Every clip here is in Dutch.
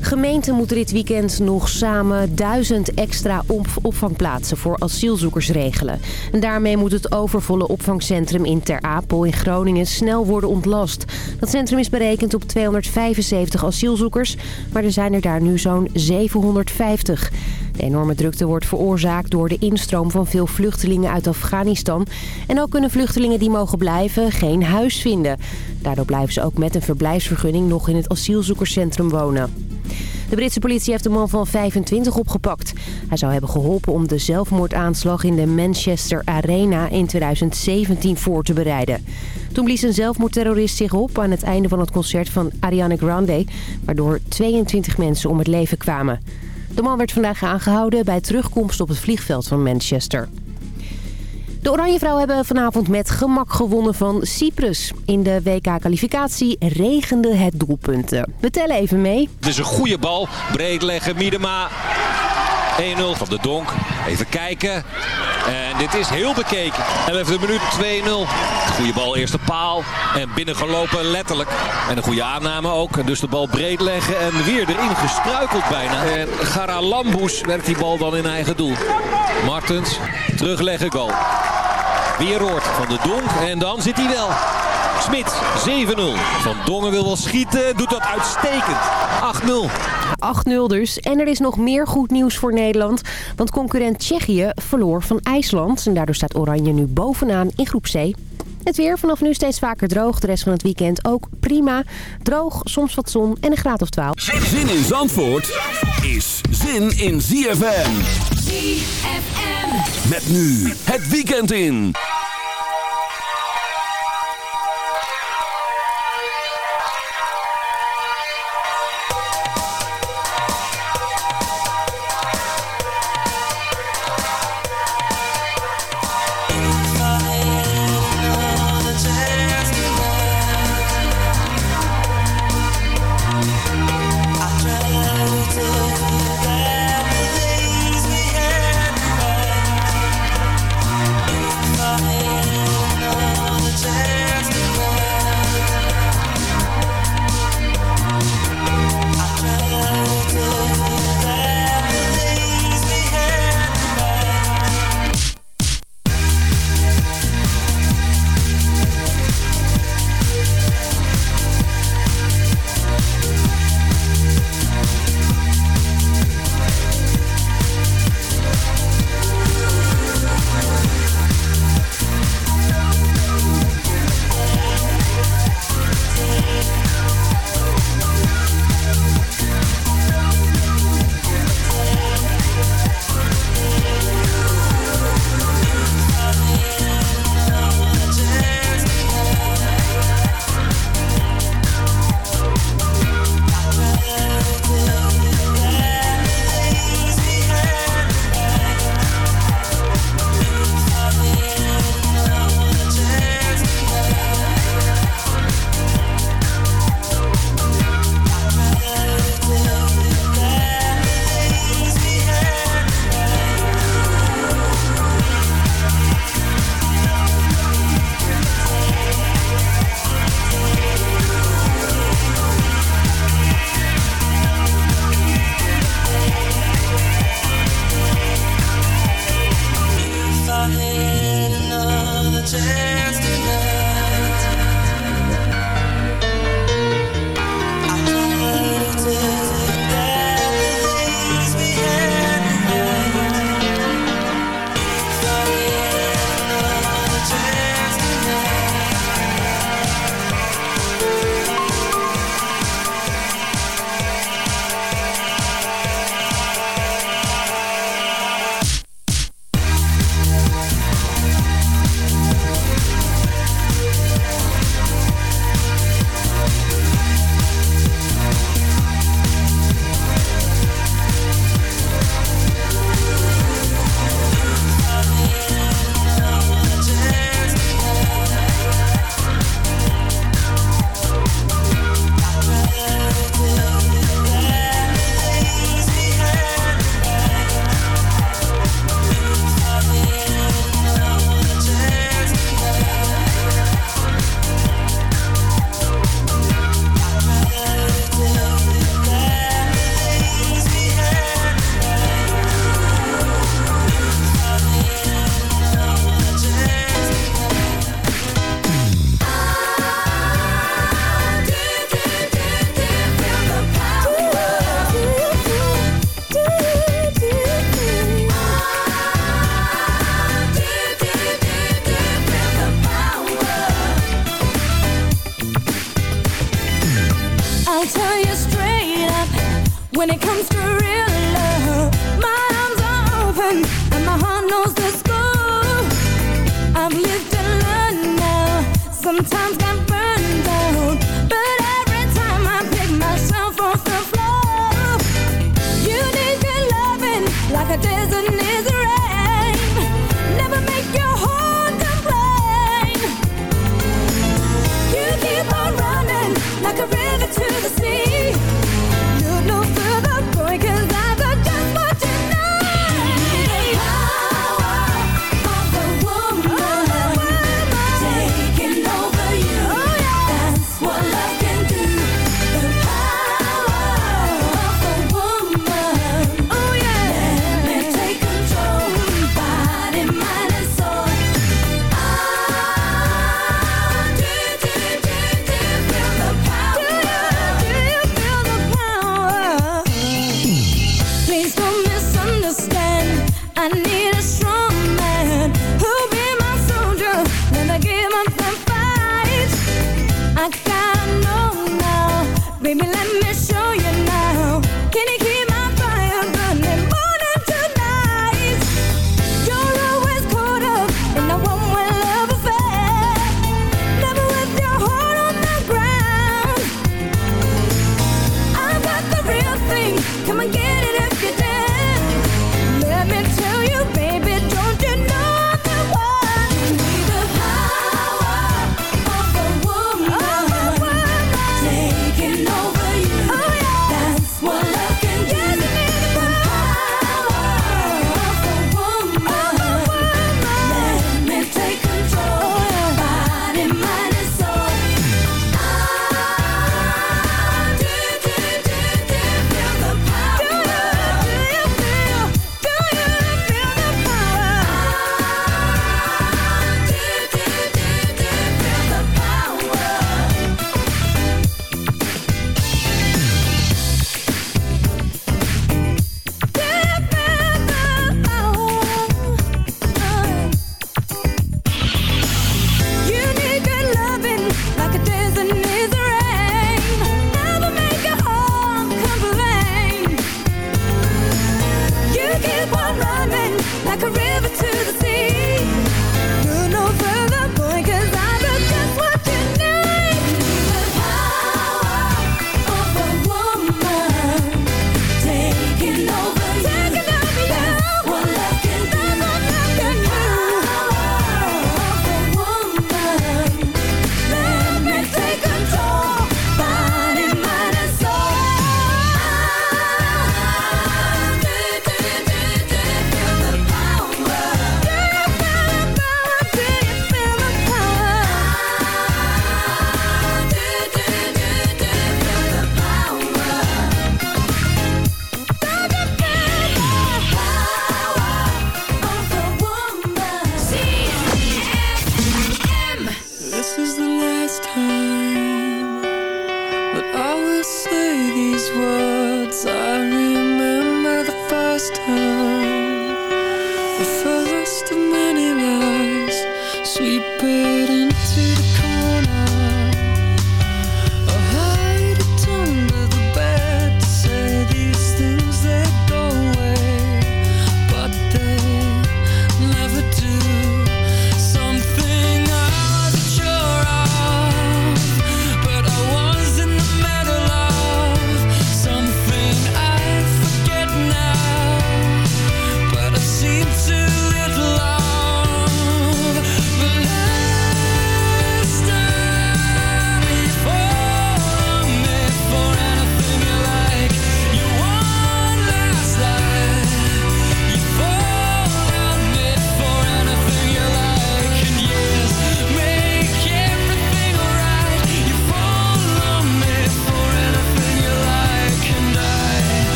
Gemeenten moeten dit weekend nog samen duizend extra opvangplaatsen voor asielzoekers regelen. En daarmee moet het overvolle opvangcentrum in Ter Apel in Groningen snel worden ontlast. Dat centrum is berekend op 275 asielzoekers, maar er zijn er daar nu zo'n 750. De enorme drukte wordt veroorzaakt door de instroom van veel vluchtelingen uit Afghanistan. En ook kunnen vluchtelingen die mogen blijven geen huis vinden. Daardoor blijven ze ook met een verblijfsvergunning nog in het asielzoekerscentrum wonen. De Britse politie heeft een man van 25 opgepakt. Hij zou hebben geholpen om de zelfmoordaanslag in de Manchester Arena in 2017 voor te bereiden. Toen blies een zelfmoordterrorist zich op aan het einde van het concert van Ariana Grande... waardoor 22 mensen om het leven kwamen. De man werd vandaag aangehouden bij terugkomst op het vliegveld van Manchester. De Oranjevrouwen hebben vanavond met gemak gewonnen van Cyprus. In de WK-kwalificatie regende het doelpunten. We tellen even mee. Het is een goede bal. Breed leggen, Miedema. 1-0 van de Donk. Even kijken. En dit is heel bekeken. 11e minuut 2-0. Goede bal, eerste paal. En binnengelopen letterlijk. En een goede aanname ook. Dus de bal breed leggen en weer erin gestruikeld bijna. En Garalambous werkt die bal dan in eigen doel. Martens, terugleggen, goal. Weer roort van de Donk en dan zit hij wel. Smit, 7-0. Van Dongen wil wel schieten, doet dat uitstekend. 8-0. 8-0 dus. En er is nog meer goed nieuws voor Nederland. Want concurrent Tsjechië verloor van IJsland. En daardoor staat Oranje nu bovenaan in groep C. Het weer vanaf nu steeds vaker droog. De rest van het weekend ook prima. Droog, soms wat zon en een graad of 12. Zin in Zandvoort is zin in ZFM. ZFM. Met nu het weekend in.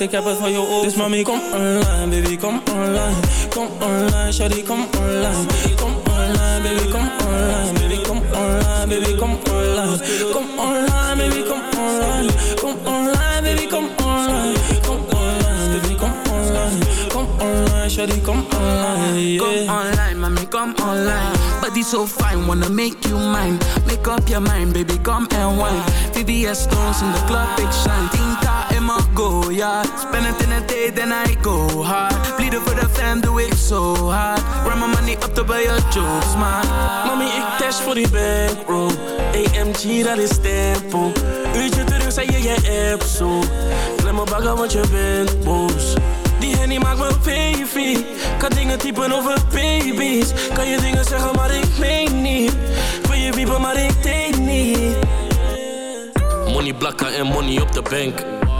Want ik heb het voor je over. Dus mami, kom online, baby, kom online. Kom online, shawty, kom online. Kom online, baby, kom online. Baby, kom online, baby, kom online. Kom online, baby, kom online. Kom online, baby, kom online. Kom online, baby, kom online. Kom online, shawty, kom online. Come online, mami, come online. Body so fine, wanna make you mine. Make up your mind, baby, come and wine. VVS stones in the club, big shine. Tinta my go, yeah. Spend in a day, then I go hard. Bleeden voor de fam, doe ik zo hard. Run my money up to buy your jokes, man. Mami, ik test voor die bankroll. AMG, dat is tempo. Uurtje terug, zei je je app zo. Klem me bagger, want je bent boos. Die henny maakt me baby. Kan dingen typen over baby's. Kan je dingen zeggen, maar ik meen niet. Wil je wiepen, maar ik denk niet. Money blakken en money op de bank.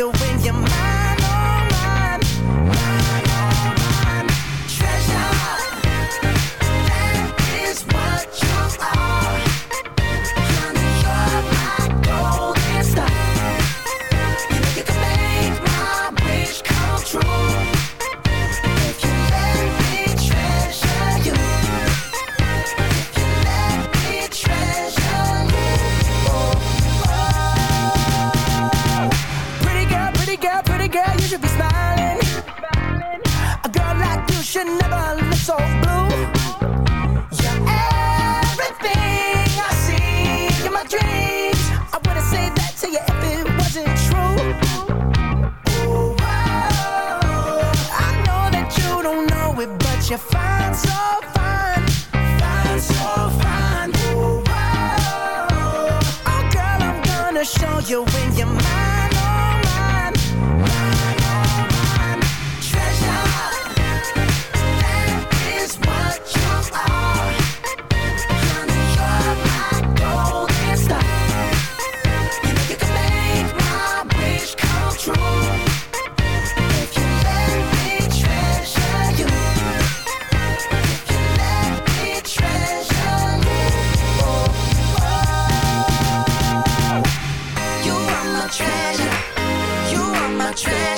your wings.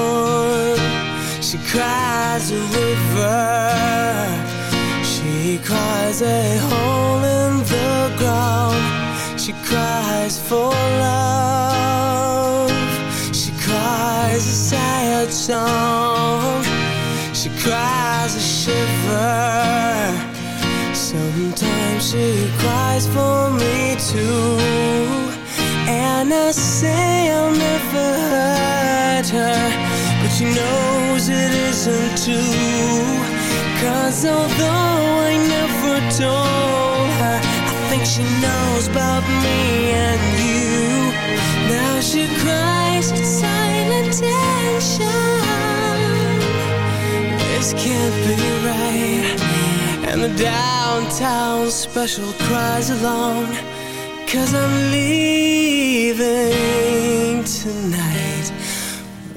shore She cries a river. She cries a hole in the ground. She cries for love. She cries a sad song. She cries a shiver. Sometimes she cries for me too. And I say it isn't too Cause although I never told her I think she knows about me and you. Now she cries in silent tension. This can't be right. And the downtown special cries alone Cause I'm leaving tonight.